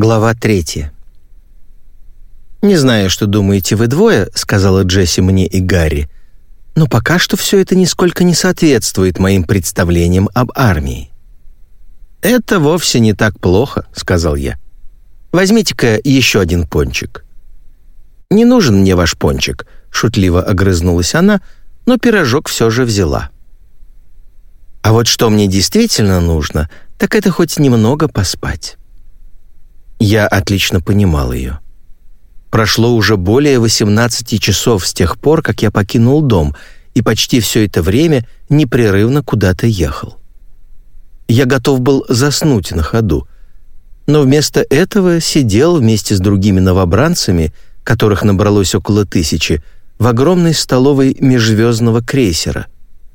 Глава третья. «Не знаю, что думаете вы двое», — сказала Джесси мне и Гарри, «но пока что все это нисколько не соответствует моим представлениям об армии». «Это вовсе не так плохо», — сказал я. «Возьмите-ка еще один пончик». «Не нужен мне ваш пончик», — шутливо огрызнулась она, но пирожок все же взяла. «А вот что мне действительно нужно, так это хоть немного поспать». Я отлично понимал ее. Прошло уже более 18 часов с тех пор, как я покинул дом, и почти все это время непрерывно куда-то ехал. Я готов был заснуть на ходу, но вместо этого сидел вместе с другими новобранцами, которых набралось около тысячи, в огромной столовой межзвездного крейсера,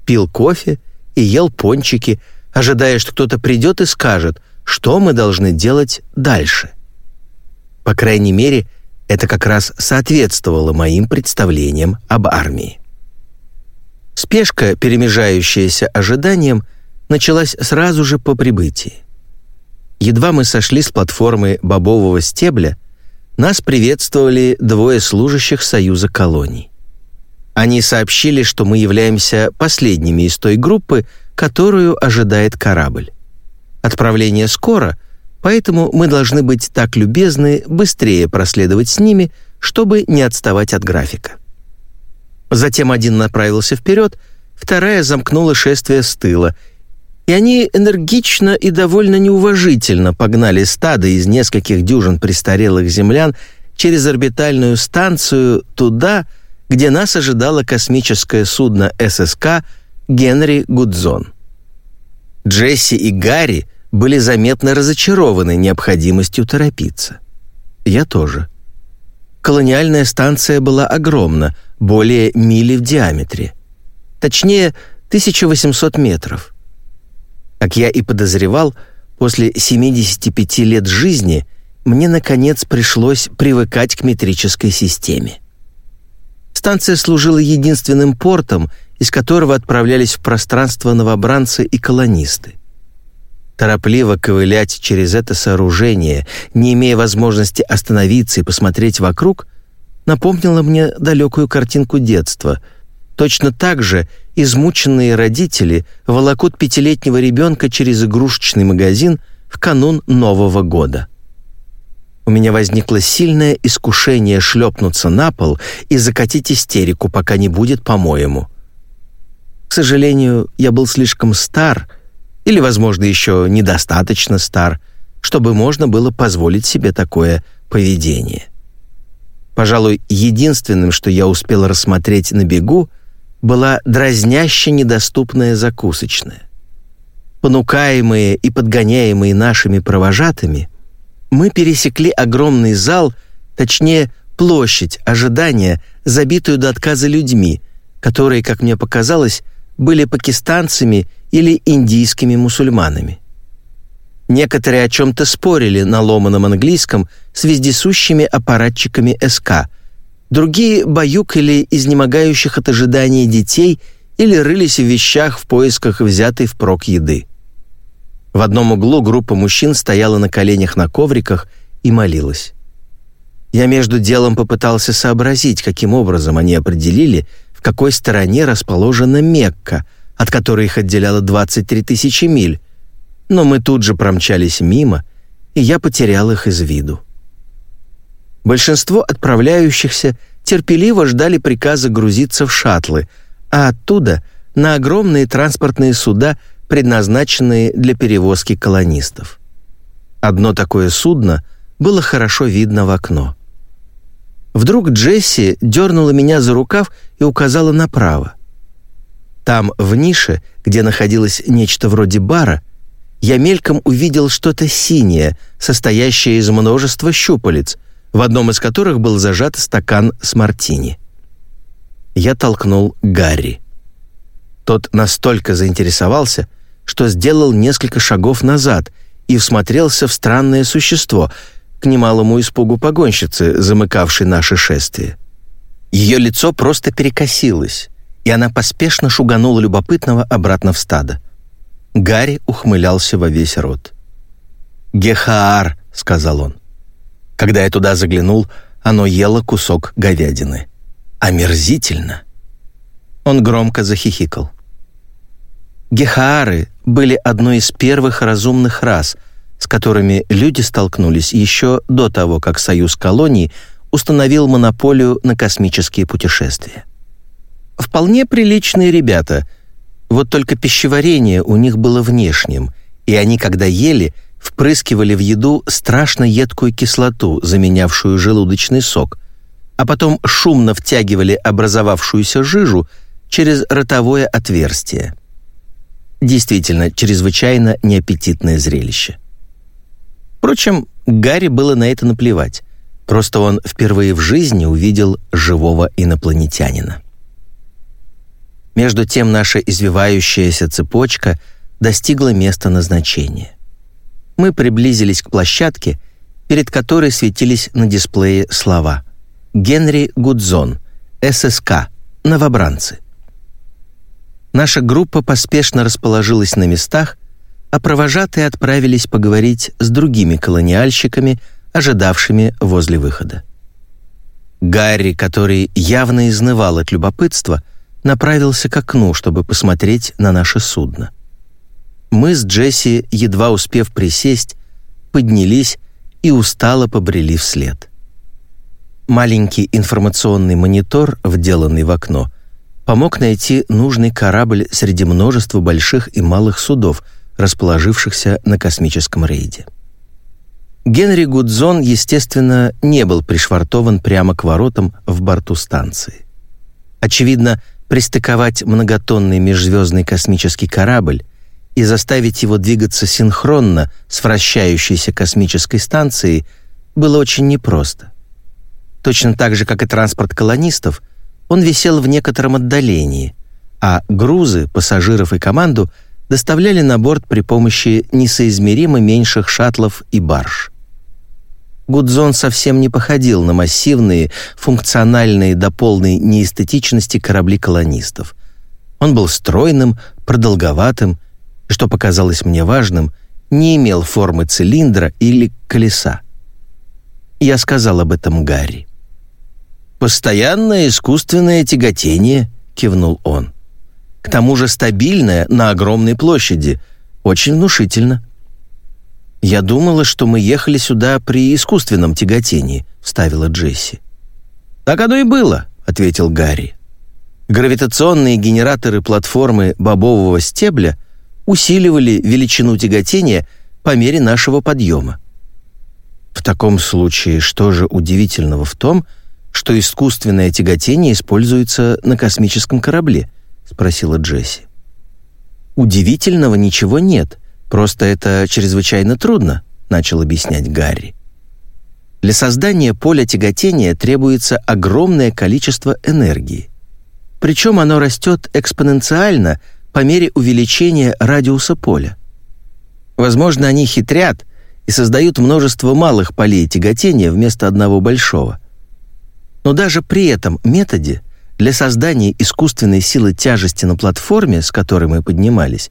пил кофе и ел пончики, ожидая, что кто-то придет и скажет, что мы должны делать дальше. По крайней мере, это как раз соответствовало моим представлениям об армии. Спешка, перемежающаяся ожиданием, началась сразу же по прибытии. Едва мы сошли с платформы бобового стебля, нас приветствовали двое служащих Союза колоний. Они сообщили, что мы являемся последними из той группы, которую ожидает корабль. Отправление скоро, поэтому мы должны быть так любезны быстрее проследовать с ними, чтобы не отставать от графика. Затем один направился вперед, вторая замкнула шествие с тыла, и они энергично и довольно неуважительно погнали стадо из нескольких дюжин престарелых землян через орбитальную станцию туда, где нас ожидало космическое судно ССК «Генри Гудзон». Джесси и Гарри были заметно разочарованы необходимостью торопиться. Я тоже. Колониальная станция была огромна, более мили в диаметре. Точнее, 1800 метров. Как я и подозревал, после 75 лет жизни мне, наконец, пришлось привыкать к метрической системе. Станция служила единственным портом, из которого отправлялись в пространство новобранцы и колонисты. Торопливо ковылять через это сооружение, не имея возможности остановиться и посмотреть вокруг, напомнило мне далекую картинку детства. Точно так же измученные родители волокут пятилетнего ребенка через игрушечный магазин в канун Нового года. У меня возникло сильное искушение шлепнуться на пол и закатить истерику, пока не будет по-моему. К сожалению, я был слишком стар — или, возможно, еще недостаточно стар, чтобы можно было позволить себе такое поведение. Пожалуй, единственным, что я успел рассмотреть на бегу, была дразняще недоступная закусочная. Понукаемые и подгоняемые нашими провожатыми, мы пересекли огромный зал, точнее, площадь ожидания, забитую до отказа людьми, которые, как мне показалось, были пакистанцами или индийскими мусульманами. Некоторые о чем-то спорили на ломаном английском с вездесущими аппаратчиками СК, другие баюкали изнемогающих от ожидания детей или рылись в вещах в поисках взятой впрок еды. В одном углу группа мужчин стояла на коленях на ковриках и молилась. Я между делом попытался сообразить, каким образом они определили, какой стороне расположена Мекка — от которой их отделяло 23 тысячи миль, но мы тут же промчались мимо, и я потерял их из виду. Большинство отправляющихся терпеливо ждали приказа грузиться в шаттлы, а оттуда — на огромные транспортные суда, предназначенные для перевозки колонистов. Одно такое судно было хорошо видно в окно. Вдруг Джесси дернула меня за рукав и указала направо. Там, в нише, где находилось нечто вроде бара, я мельком увидел что-то синее, состоящее из множества щупалец, в одном из которых был зажат стакан с мартини. Я толкнул Гарри. Тот настолько заинтересовался, что сделал несколько шагов назад и всмотрелся в странное существо, к немалому испугу погонщицы, замыкавшей наше шествие. Ее лицо просто перекосилось и она поспешно шуганула любопытного обратно в стадо. Гарри ухмылялся во весь рот. «Гехаар», — сказал он. Когда я туда заглянул, оно ело кусок говядины. Омерзительно. Он громко захихикал. Гехаары были одной из первых разумных рас, с которыми люди столкнулись еще до того, как Союз колоний установил монополию на космические путешествия. Вполне приличные ребята, вот только пищеварение у них было внешним, и они, когда ели, впрыскивали в еду страшно едкую кислоту, заменявшую желудочный сок, а потом шумно втягивали образовавшуюся жижу через ротовое отверстие. Действительно, чрезвычайно неаппетитное зрелище. Впрочем, Гарри было на это наплевать. Просто он впервые в жизни увидел живого инопланетянина. Между тем наша извивающаяся цепочка достигла места назначения. Мы приблизились к площадке, перед которой светились на дисплее слова «Генри Гудзон, ССК, новобранцы». Наша группа поспешно расположилась на местах, а провожатые отправились поговорить с другими колониальщиками, ожидавшими возле выхода. Гарри, который явно изнывал от любопытства, направился к окну, чтобы посмотреть на наше судно. Мы с Джесси, едва успев присесть, поднялись и устало побрели вслед. Маленький информационный монитор, вделанный в окно, помог найти нужный корабль среди множества больших и малых судов, расположившихся на космическом рейде. Генри Гудзон, естественно, не был пришвартован прямо к воротам в борту станции. Очевидно, пристыковать многотонный межзвездный космический корабль и заставить его двигаться синхронно с вращающейся космической станцией было очень непросто. Точно так же, как и транспорт колонистов, он висел в некотором отдалении, а грузы, пассажиров и команду доставляли на борт при помощи несоизмеримо меньших шаттлов и барж. Гудзон совсем не походил на массивные, функциональные до полной неэстетичности корабли колонистов. Он был стройным, продолговатым, и, что показалось мне важным, не имел формы цилиндра или колеса. Я сказал об этом Гарри. «Постоянное искусственное тяготение», — кивнул он. «К тому же стабильное на огромной площади. Очень внушительно». «Я думала, что мы ехали сюда при искусственном тяготении», — вставила Джесси. «Так оно и было», — ответил Гарри. Гравитационные генераторы платформы бобового стебля усиливали величину тяготения по мере нашего подъема. В таком случае, что же удивительного в том, что искусственное тяготение используется на космическом корабле? спросила Джесси. Удивительного ничего нет. Просто это чрезвычайно трудно, начал объяснять Гарри. Для создания поля тяготения требуется огромное количество энергии. Причем оно растет экспоненциально по мере увеличения радиуса поля. Возможно, они хитрят и создают множество малых полей тяготения вместо одного большого. Но даже при этом методе для создания искусственной силы тяжести на платформе, с которой мы поднимались,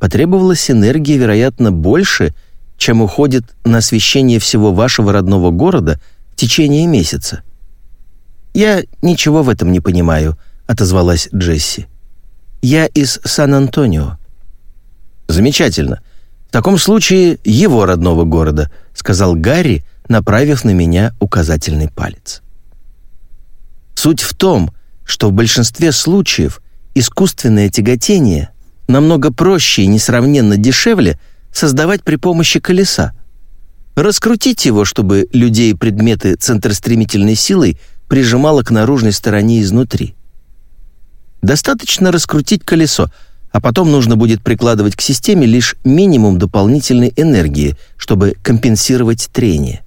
потребовалось энергии, вероятно, больше, чем уходит на освещение всего вашего родного города в течение месяца. «Я ничего в этом не понимаю», — отозвалась Джесси. «Я из Сан-Антонио». «Замечательно. В таком случае его родного города», — сказал Гарри, направив на меня указательный палец. Суть в том, что в большинстве случаев искусственное тяготение намного проще и несравненно дешевле создавать при помощи колеса. Раскрутить его, чтобы людей и предметы центростремительной силой прижимало к наружной стороне изнутри. Достаточно раскрутить колесо, а потом нужно будет прикладывать к системе лишь минимум дополнительной энергии, чтобы компенсировать трение.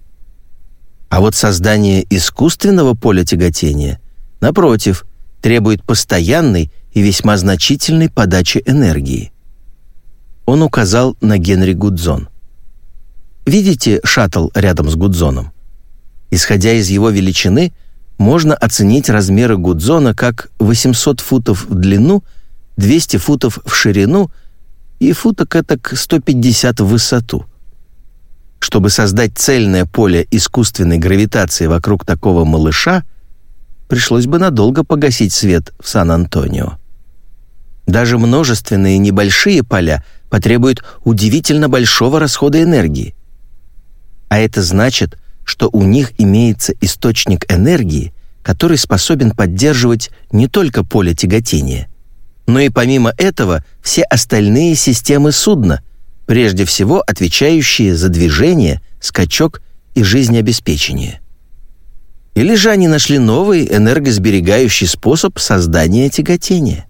А вот создание искусственного поля тяготения, напротив, требует постоянной и весьма значительной подачи энергии. Он указал на Генри Гудзон. Видите шаттл рядом с Гудзоном? Исходя из его величины, можно оценить размеры Гудзона как 800 футов в длину, 200 футов в ширину и футок этак 150 в высоту. Чтобы создать цельное поле искусственной гравитации вокруг такого малыша, пришлось бы надолго погасить свет в Сан-Антонио. Даже множественные небольшие поля потребуют удивительно большого расхода энергии. А это значит, что у них имеется источник энергии, который способен поддерживать не только поле тяготения, но и помимо этого все остальные системы судна, прежде всего отвечающие за движение, скачок и жизнеобеспечение. Или же они нашли новый энергосберегающий способ создания тяготения.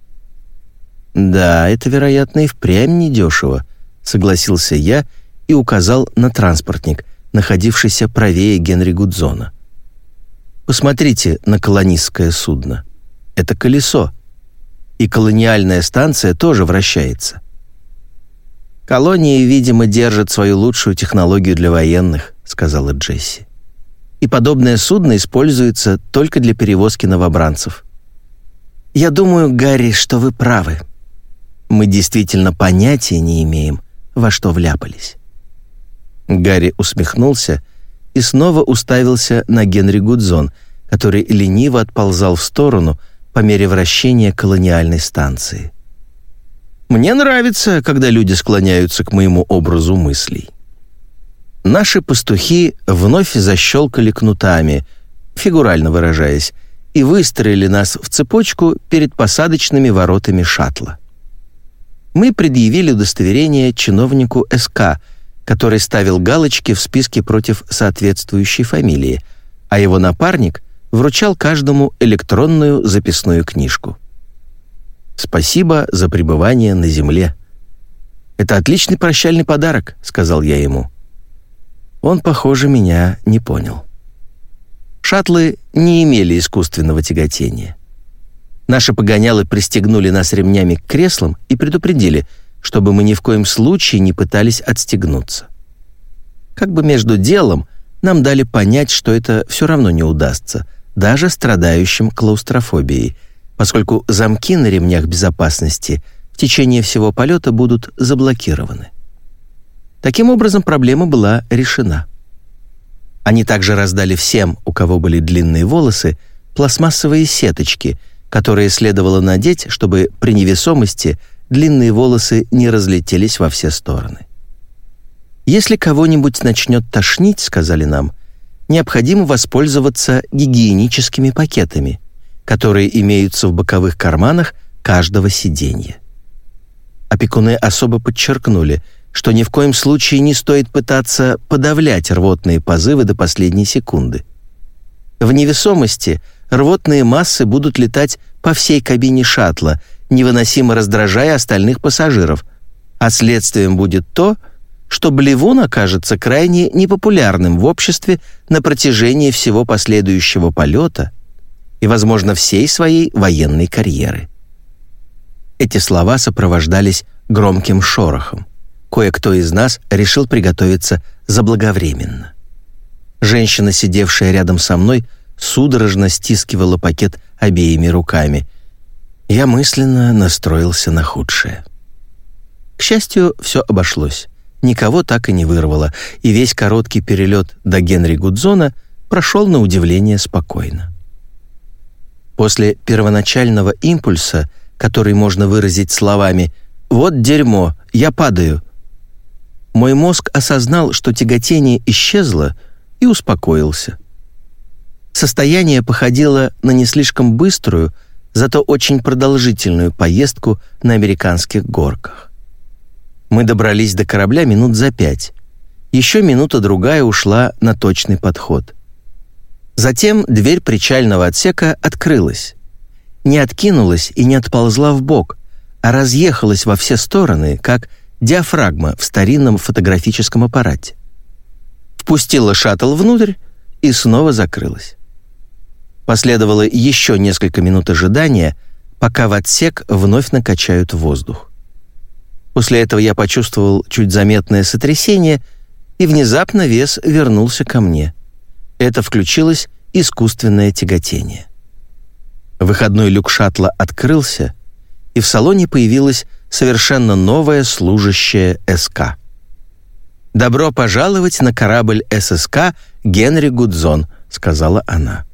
«Да, это, вероятно, и впрямь недешево», — согласился я и указал на транспортник, находившийся правее Генри Гудзона. «Посмотрите на колонистское судно. Это колесо. И колониальная станция тоже вращается. «Колонии, видимо, держат свою лучшую технологию для военных», — сказала Джесси. «И подобное судно используется только для перевозки новобранцев». «Я думаю, Гарри, что вы правы», мы действительно понятия не имеем, во что вляпались». Гарри усмехнулся и снова уставился на Генри Гудзон, который лениво отползал в сторону по мере вращения колониальной станции. «Мне нравится, когда люди склоняются к моему образу мыслей». Наши пастухи вновь защелкали кнутами, фигурально выражаясь, и выстроили нас в цепочку перед посадочными воротами шаттла мы предъявили удостоверение чиновнику СК, который ставил галочки в списке против соответствующей фамилии, а его напарник вручал каждому электронную записную книжку. «Спасибо за пребывание на земле». «Это отличный прощальный подарок», — сказал я ему. Он, похоже, меня не понял. Шаттлы не имели искусственного тяготения. Наши погонялы пристегнули нас ремнями к креслам и предупредили, чтобы мы ни в коем случае не пытались отстегнуться. Как бы между делом нам дали понять, что это все равно не удастся, даже страдающим клаустрофобией, поскольку замки на ремнях безопасности в течение всего полета будут заблокированы. Таким образом, проблема была решена. Они также раздали всем, у кого были длинные волосы, пластмассовые сеточки — которые следовало надеть, чтобы при невесомости длинные волосы не разлетелись во все стороны. «Если кого-нибудь начнет тошнить, — сказали нам, — необходимо воспользоваться гигиеническими пакетами, которые имеются в боковых карманах каждого сиденья. Опекуны особо подчеркнули, что ни в коем случае не стоит пытаться подавлять рвотные позывы до последней секунды. В невесомости рвотные массы будут летать по всей кабине шаттла, невыносимо раздражая остальных пассажиров, а следствием будет то, что блевун окажется крайне непопулярным в обществе на протяжении всего последующего полета и, возможно, всей своей военной карьеры. Эти слова сопровождались громким шорохом. Кое-кто из нас решил приготовиться заблаговременно. Женщина, сидевшая рядом со мной, судорожно стискивала пакет обеими руками. Я мысленно настроился на худшее. К счастью, все обошлось. Никого так и не вырвало, и весь короткий перелет до Генри Гудзона прошел на удивление спокойно. После первоначального импульса, который можно выразить словами «Вот дерьмо, я падаю», мой мозг осознал, что тяготение исчезло, и успокоился. Состояние походило на не слишком быструю, зато очень продолжительную поездку на американских горках. Мы добрались до корабля минут за пять. Еще минута-другая ушла на точный подход. Затем дверь причального отсека открылась. Не откинулась и не отползла в бок, а разъехалась во все стороны, как диафрагма в старинном фотографическом аппарате. Впустила шаттл внутрь и снова закрылась. Последовало еще несколько минут ожидания, пока в отсек вновь накачают воздух. После этого я почувствовал чуть заметное сотрясение, и внезапно вес вернулся ко мне. Это включилось искусственное тяготение. Выходной люк шаттла открылся, и в салоне появилась совершенно новая служащая СК. «Добро пожаловать на корабль ССК Генри Гудзон», — сказала она.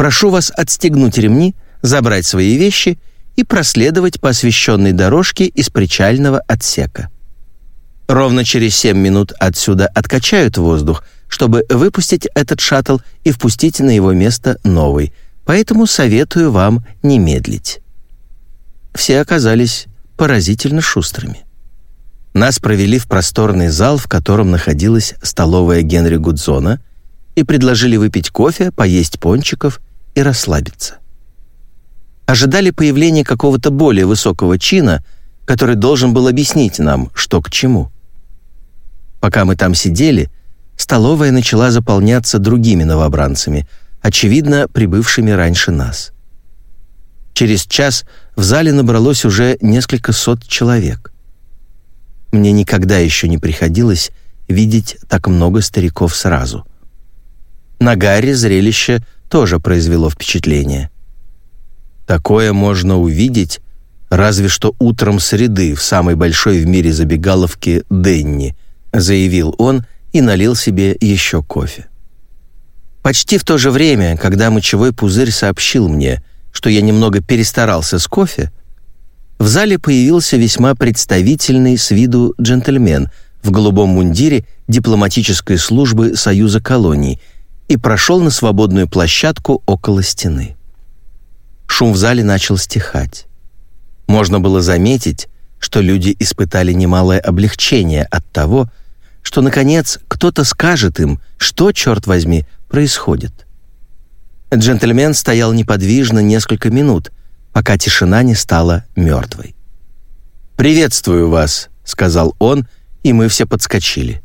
«Прошу вас отстегнуть ремни, забрать свои вещи и проследовать по освещенной дорожке из причального отсека. Ровно через семь минут отсюда откачают воздух, чтобы выпустить этот шаттл и впустить на его место новый, поэтому советую вам не медлить». Все оказались поразительно шустрыми. Нас провели в просторный зал, в котором находилась столовая Генри Гудзона, и предложили выпить кофе, поесть пончиков и расслабиться. Ожидали появления какого-то более высокого чина, который должен был объяснить нам, что к чему. Пока мы там сидели, столовая начала заполняться другими новобранцами, очевидно, прибывшими раньше нас. Через час в зале набралось уже несколько сот человек. Мне никогда еще не приходилось видеть так много стариков сразу. На Гарри зрелище тоже произвело впечатление. Такое можно увидеть разве что утром среды в самой большой в мире забегаловке Денни, заявил он и налил себе еще кофе. Почти в то же время, когда мочевой пузырь сообщил мне, что я немного перестарался с кофе, в зале появился весьма представительный с виду джентльмен в голубом мундире дипломатической службы Союза колоний и прошел на свободную площадку около стены. Шум в зале начал стихать. Можно было заметить, что люди испытали немалое облегчение от того, что, наконец, кто-то скажет им, что, черт возьми, происходит. Джентльмен стоял неподвижно несколько минут, пока тишина не стала мертвой. «Приветствую вас», — сказал он, и мы все подскочили.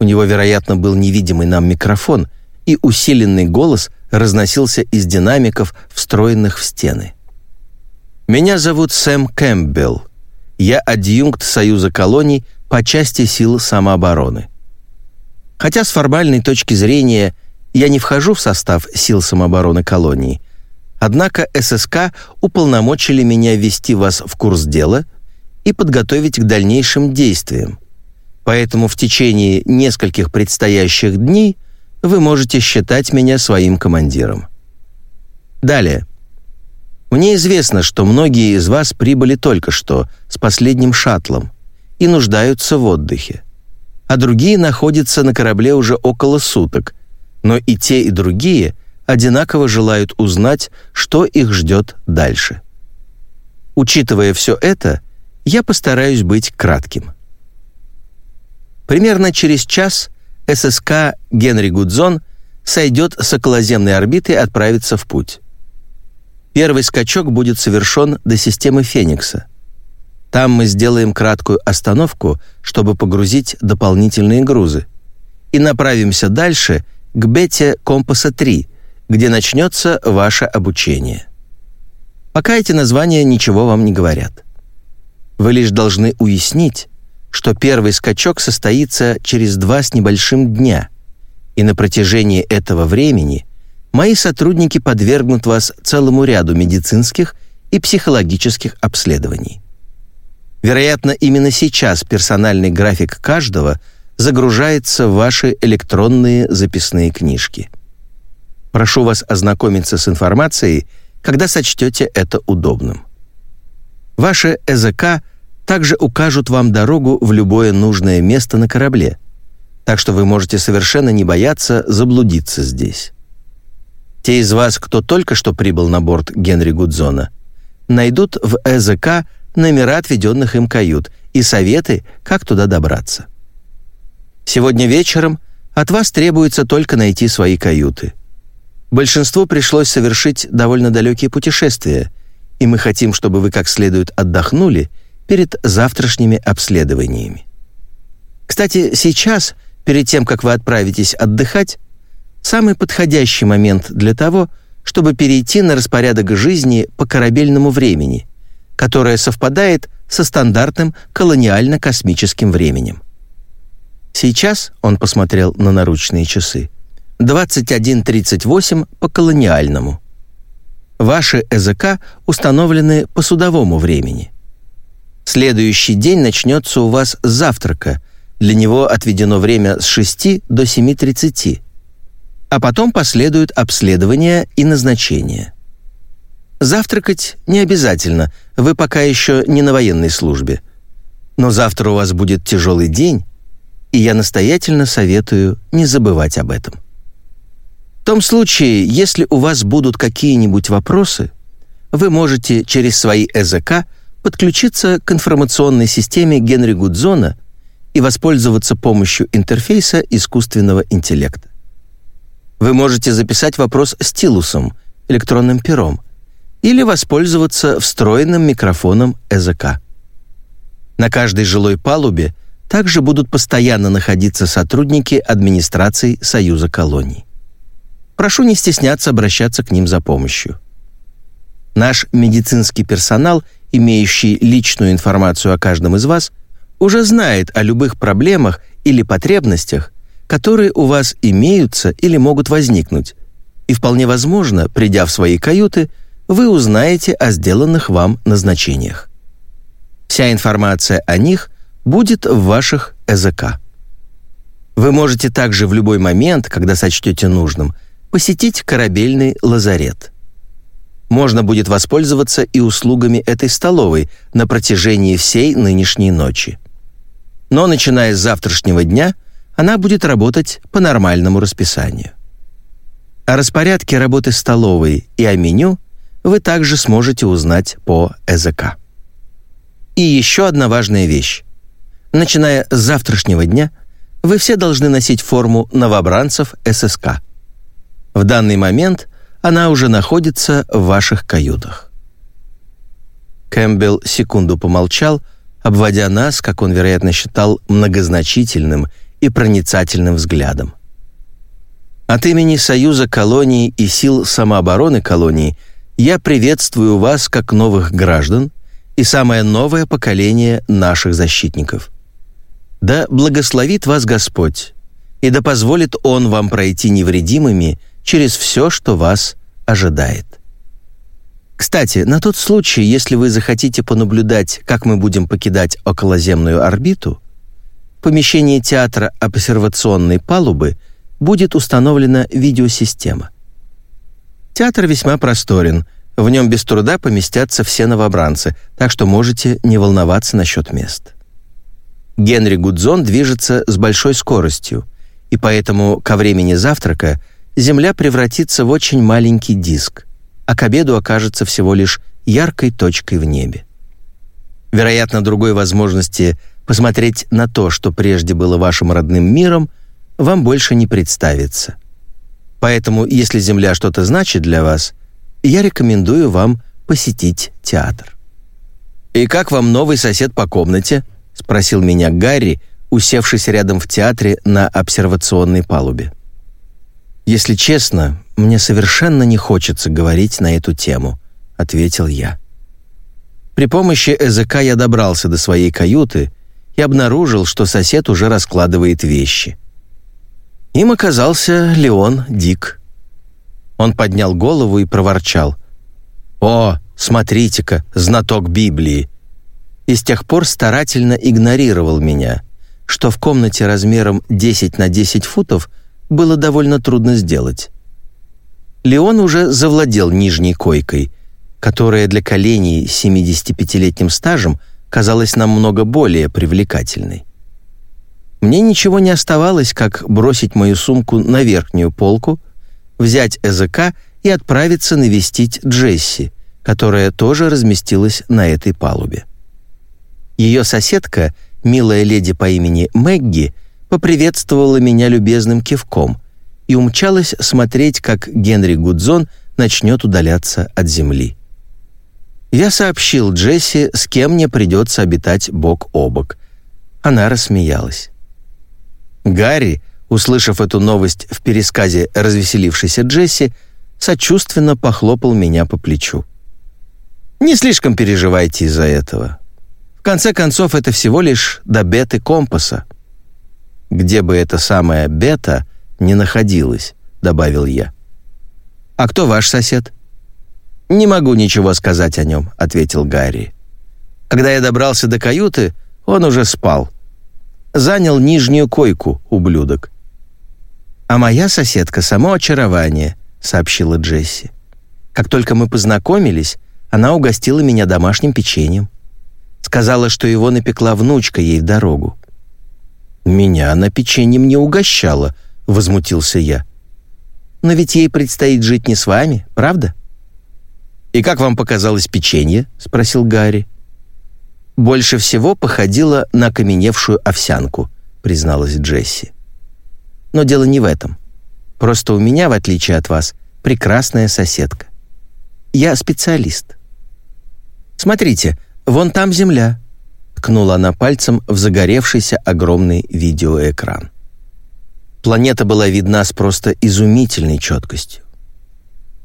У него, вероятно, был невидимый нам микрофон, и усиленный голос разносился из динамиков, встроенных в стены. «Меня зовут Сэм Кэмпбелл. Я адъюнкт Союза колоний по части сил самообороны. Хотя с формальной точки зрения я не вхожу в состав сил самообороны колонии, однако ССК уполномочили меня ввести вас в курс дела и подготовить к дальнейшим действиям. Поэтому в течение нескольких предстоящих дней вы можете считать меня своим командиром. Далее. Мне известно, что многие из вас прибыли только что с последним шаттлом и нуждаются в отдыхе, а другие находятся на корабле уже около суток – но и те, и другие одинаково желают узнать, что их ждет дальше. Учитывая все это, я постараюсь быть кратким. Примерно через час ССК Генри Гудзон сойдет с околоземной орбиты и отправится в путь. Первый скачок будет совершен до системы Феникса. Там мы сделаем краткую остановку, чтобы погрузить дополнительные грузы, и направимся дальше – к бете Компаса-3, где начнется ваше обучение. Пока эти названия ничего вам не говорят. Вы лишь должны уяснить, что первый скачок состоится через два с небольшим дня, и на протяжении этого времени мои сотрудники подвергнут вас целому ряду медицинских и психологических обследований. Вероятно, именно сейчас персональный график каждого – загружается в ваши электронные записные книжки. Прошу вас ознакомиться с информацией, когда сочтете это удобным. Ваши ЭЗК также укажут вам дорогу в любое нужное место на корабле, так что вы можете совершенно не бояться заблудиться здесь. Те из вас, кто только что прибыл на борт Генри Гудзона, найдут в ЭЗК номера отведенных им кают и советы, как туда добраться. Сегодня вечером от вас требуется только найти свои каюты. Большинству пришлось совершить довольно далекие путешествия, и мы хотим, чтобы вы как следует отдохнули перед завтрашними обследованиями. Кстати, сейчас, перед тем, как вы отправитесь отдыхать, самый подходящий момент для того, чтобы перейти на распорядок жизни по корабельному времени, которое совпадает со стандартным колониально-космическим временем. Сейчас он посмотрел на наручные часы. 21.38 по колониальному. Ваши ЭЗК установлены по судовому времени. Следующий день начнется у вас с завтрака, Для него отведено время с 6 до 7.30. А потом последуют обследование и назначение. Завтракать не обязательно, вы пока еще не на военной службе. Но завтра у вас будет тяжелый день, и я настоятельно советую не забывать об этом. В том случае, если у вас будут какие-нибудь вопросы, вы можете через свои ЭЗК подключиться к информационной системе Генри Гудзона и воспользоваться помощью интерфейса искусственного интеллекта. Вы можете записать вопрос стилусом, электронным пером, или воспользоваться встроенным микрофоном ЭЗК. На каждой жилой палубе также будут постоянно находиться сотрудники администрации Союза колоний. Прошу не стесняться обращаться к ним за помощью. Наш медицинский персонал, имеющий личную информацию о каждом из вас, уже знает о любых проблемах или потребностях, которые у вас имеются или могут возникнуть, и вполне возможно, придя в свои каюты, вы узнаете о сделанных вам назначениях. Вся информация о них будет в ваших ЭЗК. Вы можете также в любой момент, когда сочтете нужным, посетить корабельный лазарет. Можно будет воспользоваться и услугами этой столовой на протяжении всей нынешней ночи. Но начиная с завтрашнего дня она будет работать по нормальному расписанию. О распорядке работы столовой и о меню – вы также сможете узнать по ЭЗК. И еще одна важная вещь. Начиная с завтрашнего дня, вы все должны носить форму новобранцев ССК. В данный момент она уже находится в ваших каютах. Кэмпбелл секунду помолчал, обводя нас, как он, вероятно, считал, многозначительным и проницательным взглядом. От имени Союза колоний и сил самообороны колонии – я приветствую вас как новых граждан и самое новое поколение наших защитников. Да благословит вас Господь, и да позволит Он вам пройти невредимыми через все, что вас ожидает. Кстати, на тот случай, если вы захотите понаблюдать, как мы будем покидать околоземную орбиту, в помещении театра обсервационной палубы будет установлена видеосистема – Театр весьма просторен. В нем без труда поместятся все новобранцы, так что можете не волноваться насчет мест. Генри Гудзон движется с большой скоростью, и поэтому ко времени завтрака Земля превратится в очень маленький диск, а к обеду окажется всего лишь яркой точкой в небе. Вероятно, другой возможности посмотреть на то, что прежде было вашим родным миром, вам больше не представится. Поэтому, если Земля что-то значит для вас, я рекомендую вам посетить театр. «И как вам новый сосед по комнате?» — спросил меня Гарри, усевшись рядом в театре на обсервационной палубе. «Если честно, мне совершенно не хочется говорить на эту тему», — ответил я. При помощи ЭЗК я добрался до своей каюты и обнаружил, что сосед уже раскладывает вещи. Им оказался Леон Дик. Он поднял голову и проворчал. «О, смотрите-ка, знаток Библии!» И с тех пор старательно игнорировал меня, что в комнате размером 10 на 10 футов было довольно трудно сделать. Леон уже завладел нижней койкой, которая для коленей с 75-летним стажем казалась намного более привлекательной. Мне ничего не оставалось, как бросить мою сумку на верхнюю полку, взять ЭЗК и отправиться навестить Джесси, которая тоже разместилась на этой палубе. Ее соседка, милая леди по имени Мэгги, поприветствовала меня любезным кивком и умчалась смотреть, как Генри Гудзон начнет удаляться от земли. Я сообщил Джесси, с кем мне придется обитать бок о бок. Она рассмеялась. Гарри, услышав эту новость в пересказе развеселившейся Джесси, сочувственно похлопал меня по плечу. «Не слишком переживайте из-за этого. В конце концов, это всего лишь до беты компаса». «Где бы эта самая бета не находилась», — добавил я. «А кто ваш сосед?» «Не могу ничего сказать о нем», — ответил Гарри. «Когда я добрался до каюты, он уже спал. Занял нижнюю койку, ублюдок. «А моя соседка — само очарование», — сообщила Джесси. «Как только мы познакомились, она угостила меня домашним печеньем. Сказала, что его напекла внучка ей в дорогу. «Меня она печеньем не угощала», — возмутился я. «Но ведь ей предстоит жить не с вами, правда?» «И как вам показалось печенье?» — спросил Гарри. «Больше всего походило на каменевшую овсянку», — призналась Джесси. «Но дело не в этом. Просто у меня, в отличие от вас, прекрасная соседка. Я специалист». «Смотрите, вон там земля», — ткнула она пальцем в загоревшийся огромный видеоэкран. Планета была видна с просто изумительной четкостью.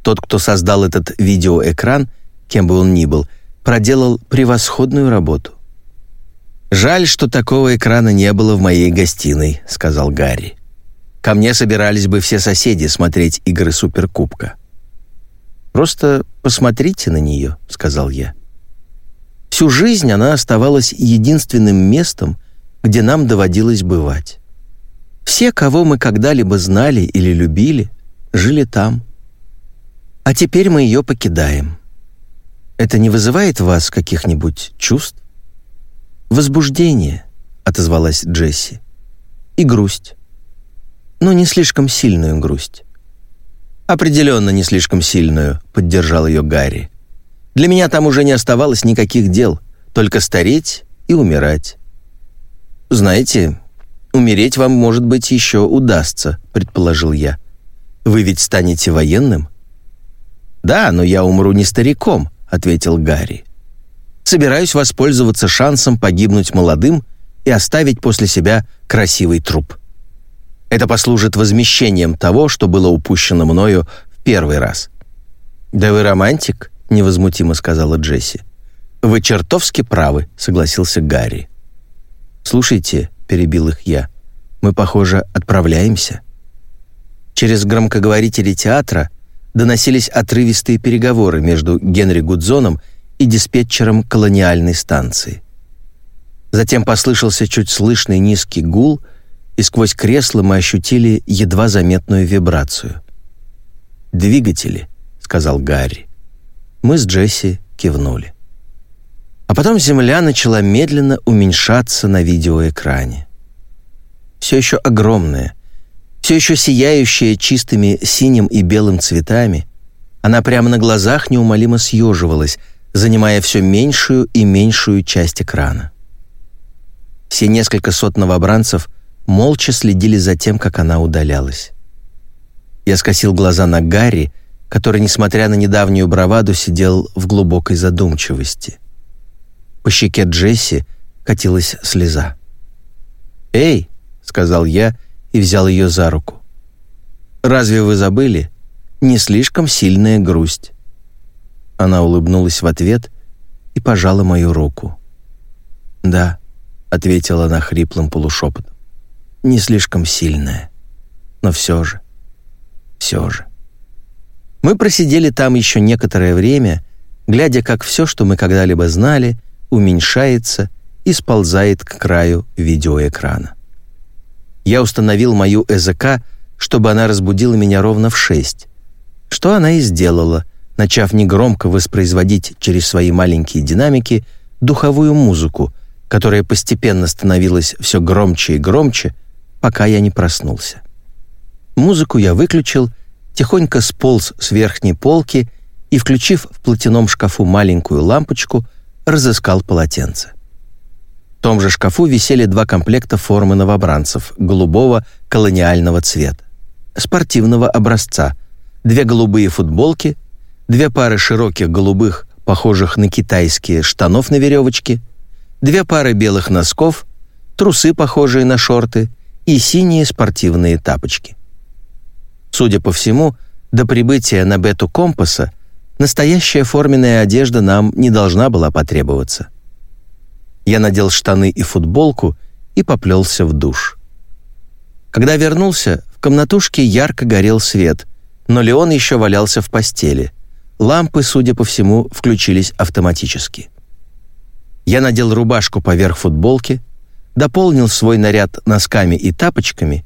Тот, кто создал этот видеоэкран, кем бы он ни был, проделал превосходную работу. «Жаль, что такого экрана не было в моей гостиной», — сказал Гарри. «Ко мне собирались бы все соседи смотреть игры Суперкубка». «Просто посмотрите на нее», — сказал я. Всю жизнь она оставалась единственным местом, где нам доводилось бывать. Все, кого мы когда-либо знали или любили, жили там. А теперь мы ее покидаем. Это не вызывает в вас каких-нибудь чувств? Возбуждение, отозвалась Джесси. И грусть. Но не слишком сильную грусть. Определенно не слишком сильную, поддержал ее Гарри. Для меня там уже не оставалось никаких дел, только стареть и умирать. Знаете, умереть вам, может быть, еще удастся, предположил я. Вы ведь станете военным? Да, но я умру не стариком, ответил Гарри. Собираюсь воспользоваться шансом погибнуть молодым и оставить после себя красивый труп. Это послужит возмещением того, что было упущено мною в первый раз. Да вы романтик, — невозмутимо сказала Джесси. «Вы чертовски правы», — согласился Гарри. «Слушайте», — перебил их я, — «мы, похоже, отправляемся». Через громкоговорители театра доносились отрывистые переговоры между Генри Гудзоном и диспетчером колониальной станции. Затем послышался чуть слышный низкий гул, и сквозь кресло мы ощутили едва заметную вибрацию. «Двигатели», — сказал Гарри. Мы с Джесси кивнули. А потом Земля начала медленно уменьшаться на видеоэкране. Все еще огромная, все еще сияющая чистыми синим и белым цветами, она прямо на глазах неумолимо съеживалась, занимая все меньшую и меньшую часть экрана. Все несколько сот новобранцев молча следили за тем, как она удалялась. Я скосил глаза на Гарри, который, несмотря на недавнюю браваду, сидел в глубокой задумчивости. По щеке Джесси катилась слеза. «Эй!» — сказал я и взял ее за руку. «Разве вы забыли? Не слишком сильная грусть». Она улыбнулась в ответ и пожала мою руку. «Да», — ответила она хриплым полушепотом, — «не слишком сильная, но все же, все же». Мы просидели там еще некоторое время, глядя, как все, что мы когда-либо знали, уменьшается и сползает к краю видеоэкрана. Я установил мою ЭЗК, чтобы она разбудила меня ровно в шесть, что она и сделала, начав негромко воспроизводить через свои маленькие динамики духовую музыку, которая постепенно становилась все громче и громче, пока я не проснулся. Музыку я выключил тихонько сполз с верхней полки и, включив в платяном шкафу маленькую лампочку, разыскал полотенце. В том же шкафу висели два комплекта формы новобранцев голубого колониального цвета, спортивного образца, две голубые футболки, две пары широких голубых, похожих на китайские, штанов на веревочке, две пары белых носков, трусы, похожие на шорты, и синие спортивные тапочки. Судя по всему, до прибытия на бету компаса настоящая форменная одежда нам не должна была потребоваться. Я надел штаны и футболку и поплелся в душ. Когда вернулся, в комнатушке ярко горел свет, но Леон еще валялся в постели. Лампы, судя по всему, включились автоматически. Я надел рубашку поверх футболки, дополнил свой наряд носками и тапочками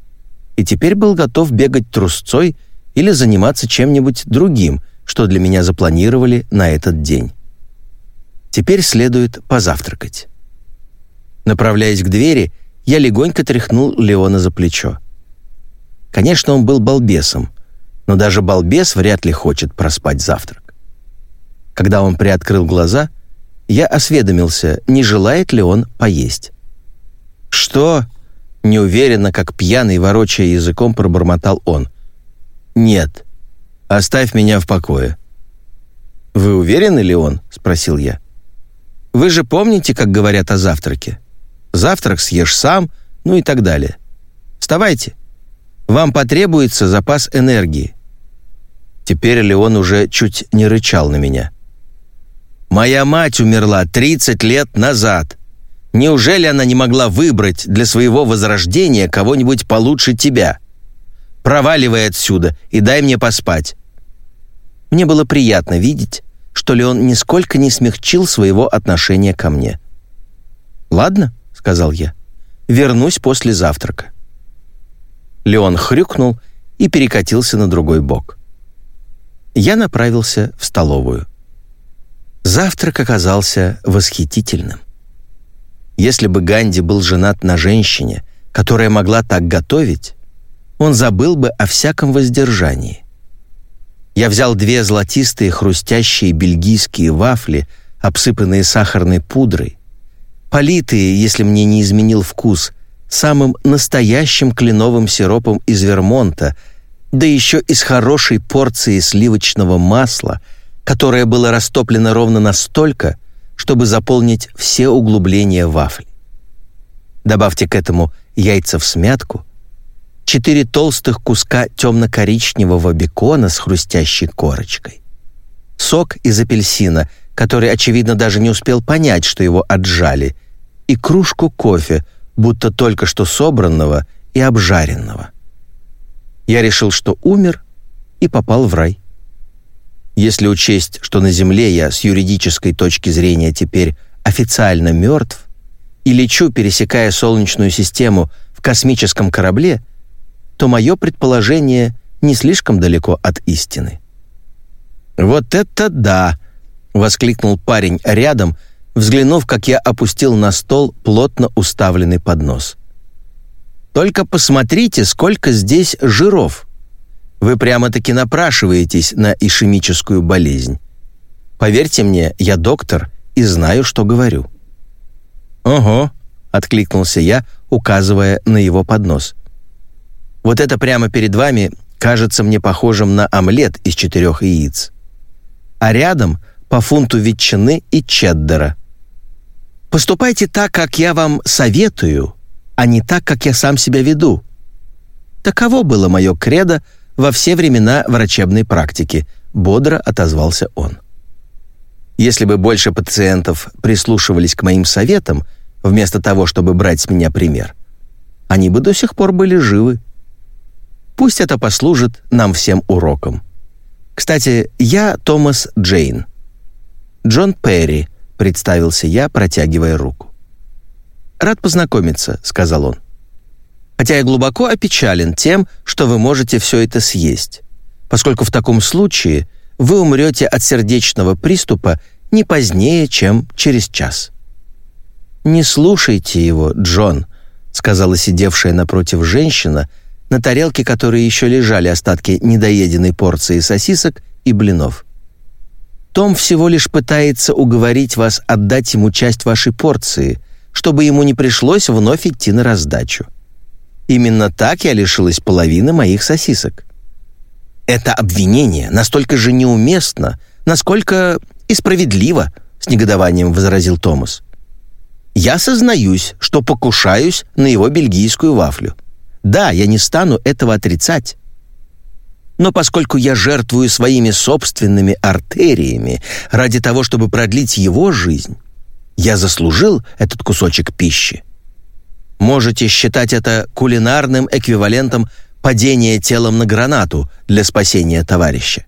и теперь был готов бегать трусцой или заниматься чем-нибудь другим, что для меня запланировали на этот день. Теперь следует позавтракать. Направляясь к двери, я легонько тряхнул Леона за плечо. Конечно, он был балбесом, но даже балбес вряд ли хочет проспать завтрак. Когда он приоткрыл глаза, я осведомился, не желает ли он поесть. «Что?» — неуверенно, как пьяный, ворочая языком, пробормотал он. «Нет. Оставь меня в покое». «Вы уверены, ли он?» — спросил я. «Вы же помните, как говорят о завтраке? Завтрак съешь сам, ну и так далее. Вставайте. Вам потребуется запас энергии». Теперь Леон уже чуть не рычал на меня. «Моя мать умерла 30 лет назад. Неужели она не могла выбрать для своего возрождения кого-нибудь получше тебя? Проваливай отсюда и дай мне поспать». Мне было приятно видеть, что Леон нисколько не смягчил своего отношения ко мне. «Ладно», — сказал я, — «вернусь после завтрака». Леон хрюкнул и перекатился на другой бок. Я направился в столовую. Завтрак оказался восхитительным. Если бы Ганди был женат на женщине, которая могла так готовить, он забыл бы о всяком воздержании. Я взял две золотистые хрустящие бельгийские вафли, обсыпанные сахарной пудрой, политые, если мне не изменил вкус, самым настоящим кленовым сиропом из Вермонта, да еще из хорошей порции сливочного масла, которое было растоплено ровно настолько, чтобы заполнить все углубления вафли. Добавьте к этому яйца в смятку, четыре толстых куска темно-коричневого бекона с хрустящей корочкой, сок из апельсина, который, очевидно, даже не успел понять, что его отжали, и кружку кофе, будто только что собранного и обжаренного. Я решил, что умер и попал в рай. Если учесть, что на Земле я с юридической точки зрения теперь официально мертв и лечу, пересекая Солнечную систему в космическом корабле, то мое предположение не слишком далеко от истины. «Вот это да!» — воскликнул парень рядом, взглянув, как я опустил на стол плотно уставленный поднос. «Только посмотрите, сколько здесь жиров!» Вы прямо-таки напрашиваетесь на ишемическую болезнь. Поверьте мне, я доктор и знаю, что говорю». «Ого», — откликнулся я, указывая на его поднос. «Вот это прямо перед вами кажется мне похожим на омлет из четырех яиц. А рядом по фунту ветчины и чеддера. Поступайте так, как я вам советую, а не так, как я сам себя веду. Таково было мое кредо — во все времена врачебной практики», — бодро отозвался он. «Если бы больше пациентов прислушивались к моим советам, вместо того, чтобы брать с меня пример, они бы до сих пор были живы. Пусть это послужит нам всем уроком. Кстати, я Томас Джейн. Джон Перри, представился я, протягивая руку. «Рад познакомиться», — сказал он хотя я глубоко опечален тем, что вы можете все это съесть, поскольку в таком случае вы умрете от сердечного приступа не позднее, чем через час». «Не слушайте его, Джон», — сказала сидевшая напротив женщина, на тарелке которой еще лежали остатки недоеденной порции сосисок и блинов. «Том всего лишь пытается уговорить вас отдать ему часть вашей порции, чтобы ему не пришлось вновь идти на раздачу. Именно так я лишилась половины моих сосисок. Это обвинение настолько же неуместно, насколько и справедливо, с негодованием возразил Томас. Я сознаюсь, что покушаюсь на его бельгийскую вафлю. Да, я не стану этого отрицать. Но поскольку я жертвую своими собственными артериями ради того, чтобы продлить его жизнь, я заслужил этот кусочек пищи. Можете считать это кулинарным эквивалентом падения телом на гранату для спасения товарища.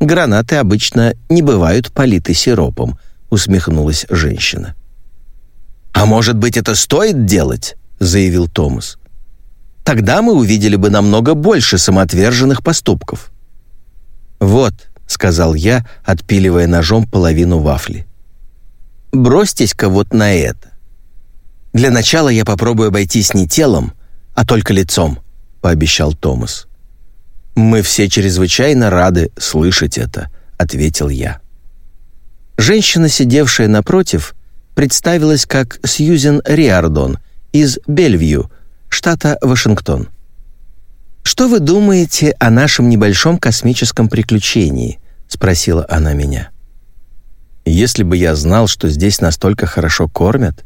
Гранаты обычно не бывают политы сиропом, усмехнулась женщина. «А может быть, это стоит делать?» — заявил Томас. «Тогда мы увидели бы намного больше самоотверженных поступков». «Вот», — сказал я, отпиливая ножом половину вафли. «Бросьтесь-ка вот на это. Для начала я попробую обойтись не телом, а только лицом», — пообещал Томас. «Мы все чрезвычайно рады слышать это», — ответил я. Женщина, сидевшая напротив, представилась как Сьюзен Риардон из Бельвью, штата Вашингтон. «Что вы думаете о нашем небольшом космическом приключении?» — спросила она меня. «Если бы я знал, что здесь настолько хорошо кормят,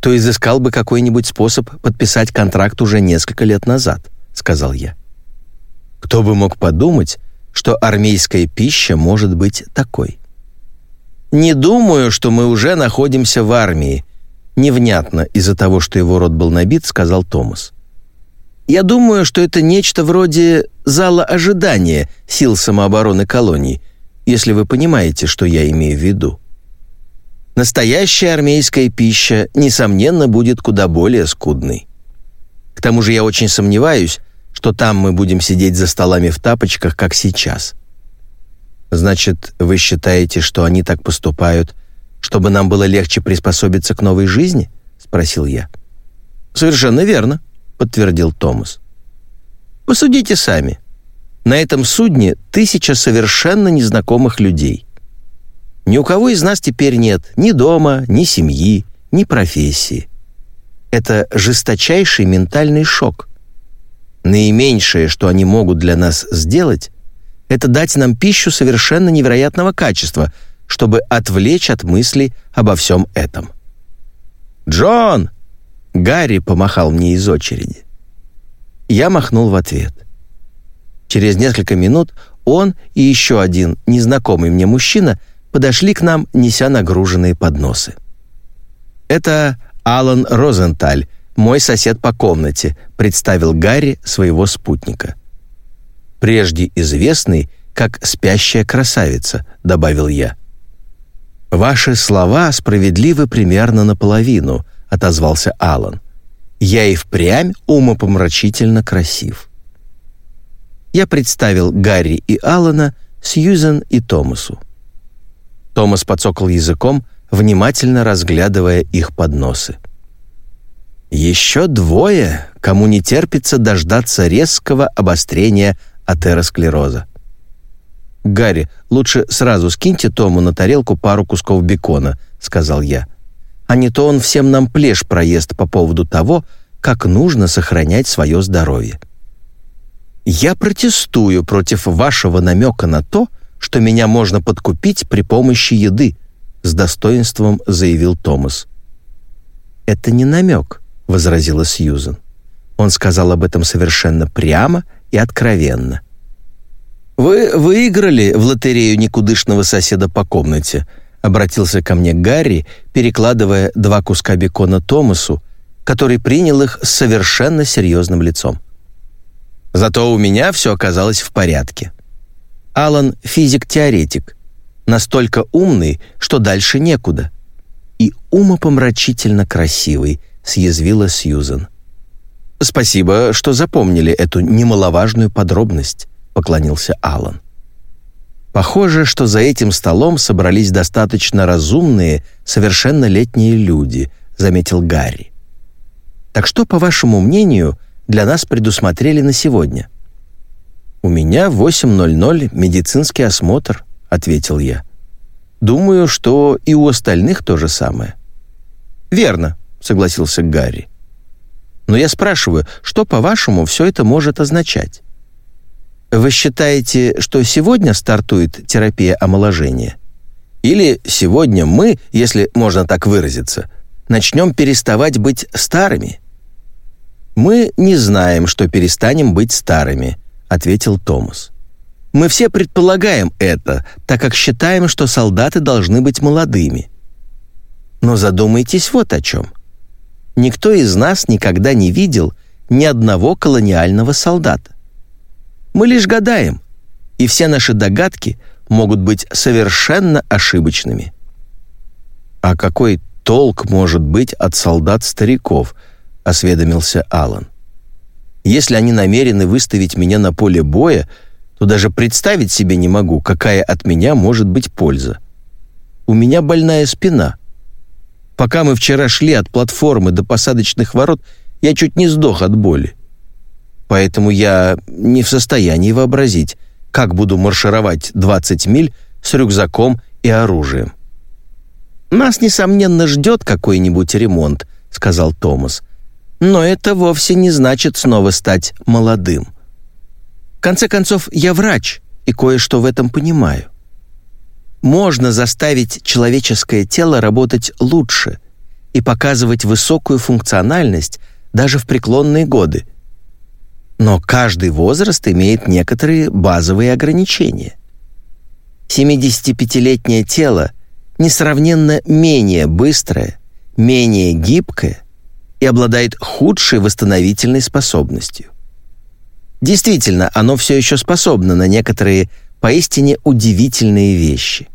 то изыскал бы какой-нибудь способ подписать контракт уже несколько лет назад», — сказал я. «Кто бы мог подумать, что армейская пища может быть такой?» «Не думаю, что мы уже находимся в армии», невнятно из-за того, что его рот был набит, сказал Томас. «Я думаю, что это нечто вроде зала ожидания сил самообороны колоний, если вы понимаете, что я имею в виду. Настоящая армейская пища, несомненно, будет куда более скудной. К тому же я очень сомневаюсь, что там мы будем сидеть за столами в тапочках, как сейчас. Значит, вы считаете, что они так поступают, чтобы нам было легче приспособиться к новой жизни? спросил я. Совершенно верно, подтвердил Томас. Посудите сами. На этом судне тысяча совершенно незнакомых людей. Ни у кого из нас теперь нет ни дома, ни семьи, ни профессии. Это жесточайший ментальный шок. Наименьшее, что они могут для нас сделать, это дать нам пищу совершенно невероятного качества, чтобы отвлечь от мыслей обо всем этом. «Джон!» — Гарри помахал мне из очереди. Я махнул в ответ. Через несколько минут он и еще один незнакомый мне мужчина подошли к нам, неся нагруженные подносы. «Это Алан Розенталь, мой сосед по комнате», представил Гарри своего спутника прежде известный как «спящая красавица», — добавил я. «Ваши слова справедливы примерно наполовину», — отозвался Алан. «Я и впрямь умопомрачительно красив». Я представил Гарри и Алана, Сьюзен и Томасу. Томас подсокал языком, внимательно разглядывая их подносы. «Еще двое, кому не терпится дождаться резкого обострения атеросклероза. «Гарри, лучше сразу скиньте Тому на тарелку пару кусков бекона», — сказал я. «А не то он всем нам плешь проест по поводу того, как нужно сохранять свое здоровье». «Я протестую против вашего намека на то, что меня можно подкупить при помощи еды», — с достоинством заявил Томас. «Это не намек», — возразила Сьюзен. Он сказал об этом совершенно прямо и откровенно. «Вы выиграли в лотерею никудышного соседа по комнате», обратился ко мне Гарри, перекладывая два куска бекона Томасу, который принял их с совершенно серьезным лицом. Зато у меня все оказалось в порядке. Алан — физик-теоретик, настолько умный, что дальше некуда. И умопомрачительно красивый, съязвила Сьюзен. «Спасибо, что запомнили эту немаловажную подробность», — поклонился Алан. «Похоже, что за этим столом собрались достаточно разумные, совершеннолетние люди», — заметил Гарри. «Так что, по вашему мнению, для нас предусмотрели на сегодня?» «У меня в 8.00 медицинский осмотр», — ответил я. «Думаю, что и у остальных то же самое». «Верно», — согласился Гарри. Но я спрашиваю, что, по-вашему, все это может означать? Вы считаете, что сегодня стартует терапия омоложения? Или сегодня мы, если можно так выразиться, начнем переставать быть старыми? Мы не знаем, что перестанем быть старыми, ответил Томас. Мы все предполагаем это, так как считаем, что солдаты должны быть молодыми. Но задумайтесь вот о чем. Никто из нас никогда не видел ни одного колониального солдата. Мы лишь гадаем, и все наши догадки могут быть совершенно ошибочными. «О какой толк может быть от солдат-стариков?» — осведомился Алан. «Если они намерены выставить меня на поле боя, то даже представить себе не могу, какая от меня может быть польза. У меня больная спина. Пока мы вчера шли от платформы до посадочных ворот, я чуть не сдох от боли. Поэтому я не в состоянии вообразить, как буду маршировать 20 миль с рюкзаком и оружием. «Нас, несомненно, ждет какой-нибудь ремонт», — сказал Томас. «Но это вовсе не значит снова стать молодым. В конце концов, я врач и кое-что в этом понимаю. Можно заставить человеческое тело работать лучше и показывать высокую функциональность даже в преклонные годы. Но каждый возраст имеет некоторые базовые ограничения. 75-летнее тело несравненно менее быстрое, менее гибкое и обладает худшей восстановительной способностью. Действительно, оно все еще способно на некоторые поистине удивительные вещи.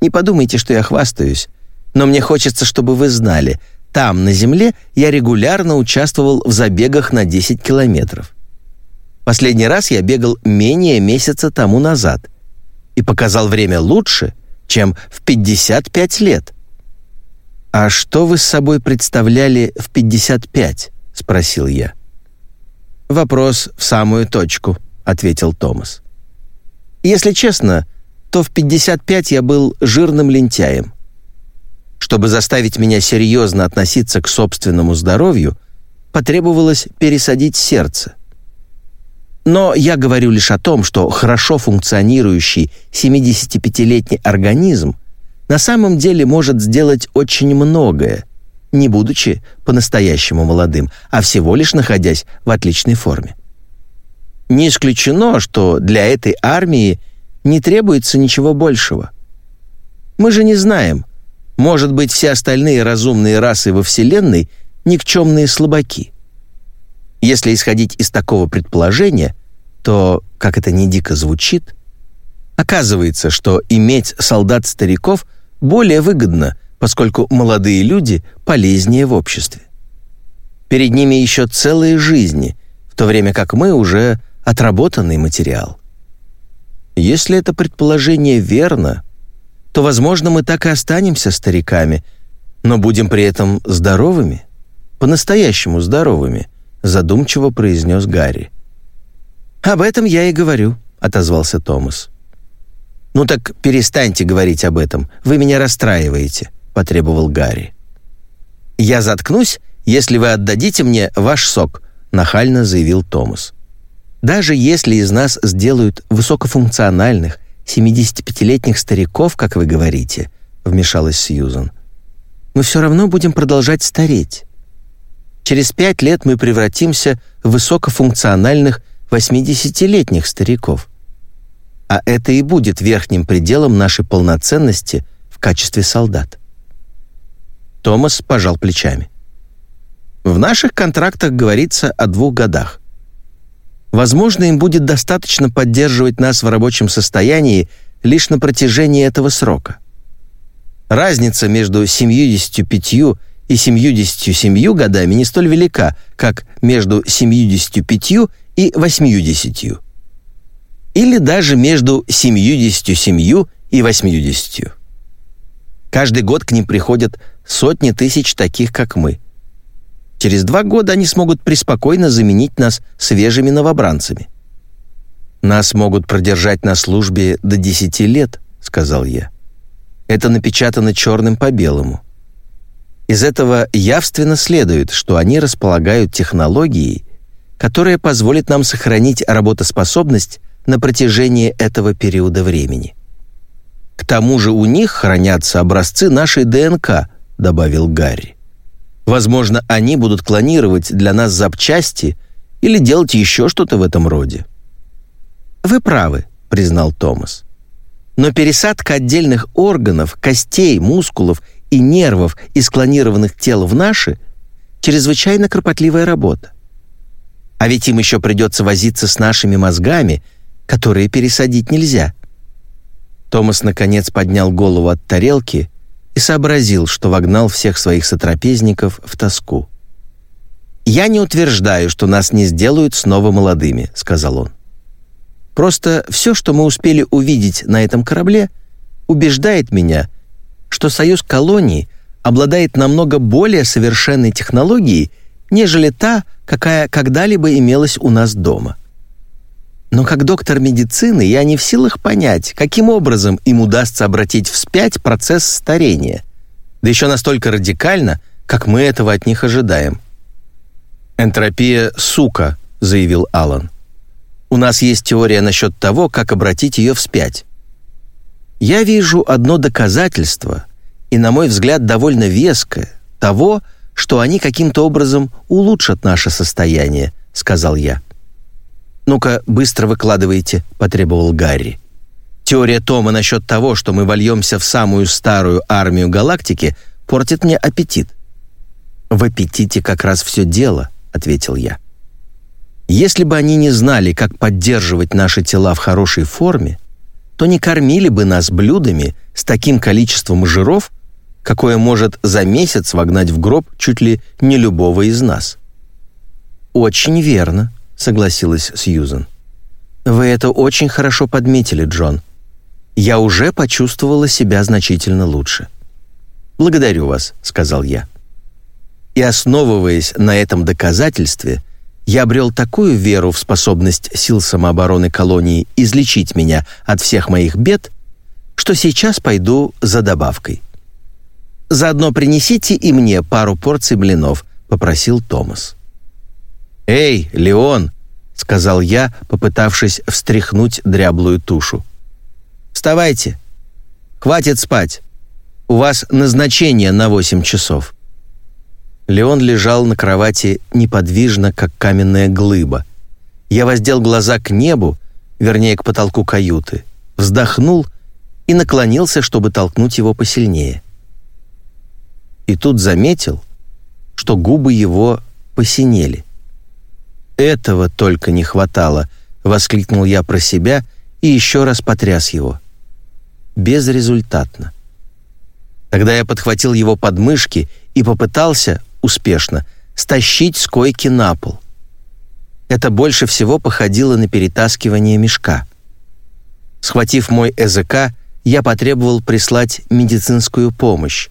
Не подумайте, что я хвастаюсь, но мне хочется, чтобы вы знали, там, на Земле, я регулярно участвовал в забегах на 10 километров. Последний раз я бегал менее месяца тому назад и показал время лучше, чем в 55 лет. «А что вы с собой представляли в 55?» — спросил я. «Вопрос в самую точку», — ответил Томас. «Если честно, то в 55 я был жирным лентяем. Чтобы заставить меня серьезно относиться к собственному здоровью, потребовалось пересадить сердце. Но я говорю лишь о том, что хорошо функционирующий 75-летний организм на самом деле может сделать очень многое, не будучи по-настоящему молодым, а всего лишь находясь в отличной форме. Не исключено, что для этой армии не требуется ничего большего. Мы же не знаем, может быть, все остальные разумные расы во Вселенной — никчемные слабаки. Если исходить из такого предположения, то, как это не дико звучит, оказывается, что иметь солдат-стариков более выгодно, поскольку молодые люди полезнее в обществе. Перед ними еще целые жизни, в то время как мы уже отработанный материал. Если это предположение верно, то, возможно, мы так и останемся стариками, но будем при этом здоровыми, по-настоящему здоровыми, задумчиво произнес Гарри. «Об этом я и говорю», — отозвался Томас. «Ну так перестаньте говорить об этом, вы меня расстраиваете», — потребовал Гарри. «Я заткнусь, если вы отдадите мне ваш сок», — нахально заявил Томас. «Даже если из нас сделают высокофункциональных, 75-летних стариков, как вы говорите», — вмешалась Сьюзан, «мы все равно будем продолжать стареть. Через пять лет мы превратимся в высокофункциональных 80-летних стариков. А это и будет верхним пределом нашей полноценности в качестве солдат. Томас пожал плечами. В наших контрактах говорится о двух годах. Возможно, им будет достаточно поддерживать нас в рабочем состоянии лишь на протяжении этого срока. Разница между 75 и 77 годами не столь велика, как между 75 и 80. Или даже между 77 и 80. Каждый год к ним приходят сотни тысяч таких, как мы. Через два года они смогут преспокойно заменить нас свежими новобранцами. «Нас могут продержать на службе до 10 лет», — сказал я. Это напечатано черным по белому. Из этого явственно следует, что они располагают технологией, которая позволит нам сохранить работоспособность на протяжении этого периода времени. К тому же у них хранятся образцы нашей ДНК, добавил Гарри. Возможно, они будут клонировать для нас запчасти или делать еще что-то в этом роде. Вы правы, признал Томас. Но пересадка отдельных органов, костей, мускулов и нервов из клонированных тел в наши чрезвычайно кропотливая работа. А ведь им еще придется возиться с нашими мозгами, которые пересадить нельзя. Томас наконец поднял голову от тарелки и сообразил, что вогнал всех своих сотрапезников в тоску. «Я не утверждаю, что нас не сделают снова молодыми», — сказал он. «Просто все, что мы успели увидеть на этом корабле, убеждает меня, что союз колоний обладает намного более совершенной технологией, нежели та, какая когда-либо имелась у нас дома. Но как доктор медицины я не в силах понять, каким образом им удастся обратить вспять процесс старения, да еще настолько радикально, как мы этого от них ожидаем. «Энтропия — сука», — заявил Алан. «У нас есть теория насчет того, как обратить ее вспять. Я вижу одно доказательство, и, на мой взгляд, довольно веское, того, что они каким-то образом улучшат наше состояние», — сказал я. «Ну-ка, быстро выкладывайте», — потребовал Гарри. «Теория Тома насчет того, что мы вольемся в самую старую армию галактики, портит мне аппетит». «В аппетите как раз все дело», — ответил я. «Если бы они не знали, как поддерживать наши тела в хорошей форме, то не кормили бы нас блюдами с таким количеством жиров, какое может за месяц вогнать в гроб чуть ли не любого из нас». «Очень верно», согласилась Сьюзен. «Вы это очень хорошо подметили, Джон. Я уже почувствовала себя значительно лучше». «Благодарю вас», — сказал я. И основываясь на этом доказательстве, я обрел такую веру в способность сил самообороны колонии излечить меня от всех моих бед, что сейчас пойду за добавкой. «Заодно принесите и мне пару порций блинов», — попросил Томас. «Эй, Леон!» — сказал я, попытавшись встряхнуть дряблую тушу. «Вставайте! Хватит спать! У вас назначение на восемь часов!» Леон лежал на кровати неподвижно, как каменная глыба. Я воздел глаза к небу, вернее, к потолку каюты, вздохнул и наклонился, чтобы толкнуть его посильнее. И тут заметил, что губы его посинели. «Этого только не хватало!» — воскликнул я про себя и еще раз потряс его. Безрезультатно. Тогда я подхватил его подмышки и попытался, успешно, стащить с койки на пол. Это больше всего походило на перетаскивание мешка. Схватив мой ЭЗК, я потребовал прислать медицинскую помощь,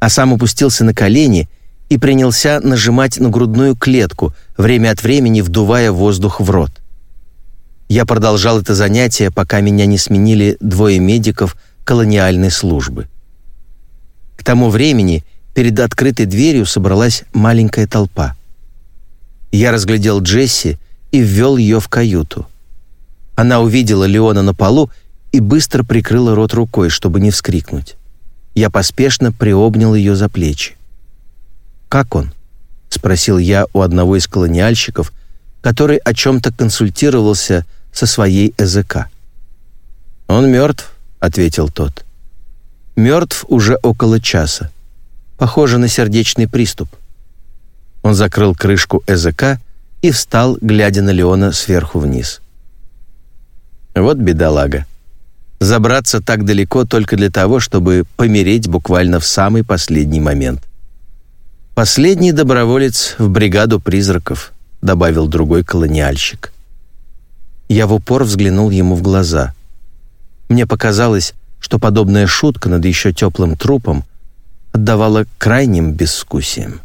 а сам опустился на колени — и принялся нажимать на грудную клетку, время от времени вдувая воздух в рот. Я продолжал это занятие, пока меня не сменили двое медиков колониальной службы. К тому времени перед открытой дверью собралась маленькая толпа. Я разглядел Джесси и ввел ее в каюту. Она увидела Леона на полу и быстро прикрыла рот рукой, чтобы не вскрикнуть. Я поспешно приобнял ее за плечи. «Как он?» — спросил я у одного из колониальщиков, который о чем-то консультировался со своей ЭЗК. «Он мертв», — ответил тот. «Мертв уже около часа. Похоже на сердечный приступ». Он закрыл крышку ЭЗК и встал, глядя на Леона сверху вниз. «Вот бедолага. Забраться так далеко только для того, чтобы помереть буквально в самый последний момент. «Последний доброволец в бригаду призраков», — добавил другой колониальщик. Я в упор взглянул ему в глаза. Мне показалось, что подобная шутка над еще теплым трупом отдавала крайним бесскусием.